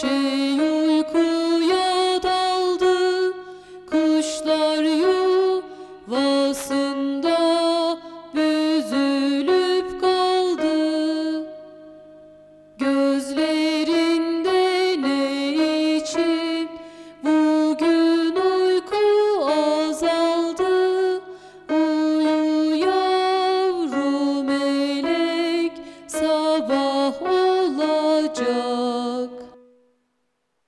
şey uykuya daldı Kuşlar yuvasında büzülüp kaldı. Gözlerinde ne için bugün uyku azaldı? Uyu yavru melek sabah olacak.